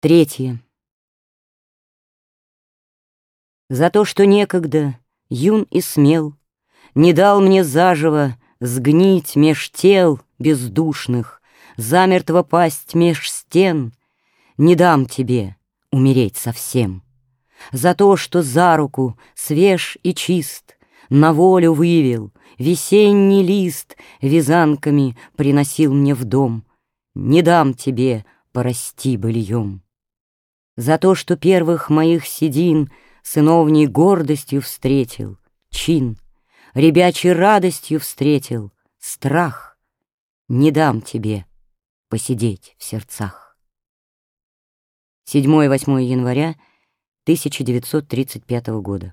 Третье. За то, что некогда, юн и смел, Не дал мне заживо сгнить меж тел бездушных, Замертво пасть меж стен, Не дам тебе умереть совсем. За то, что за руку свеж и чист На волю вывел, весенний лист Вязанками приносил мне в дом, Не дам тебе порасти быльем. За то, что первых моих седин Сыновней гордостью встретил, чин, Ребячей радостью встретил, страх, Не дам тебе посидеть в сердцах. 7-8 января 1935 года.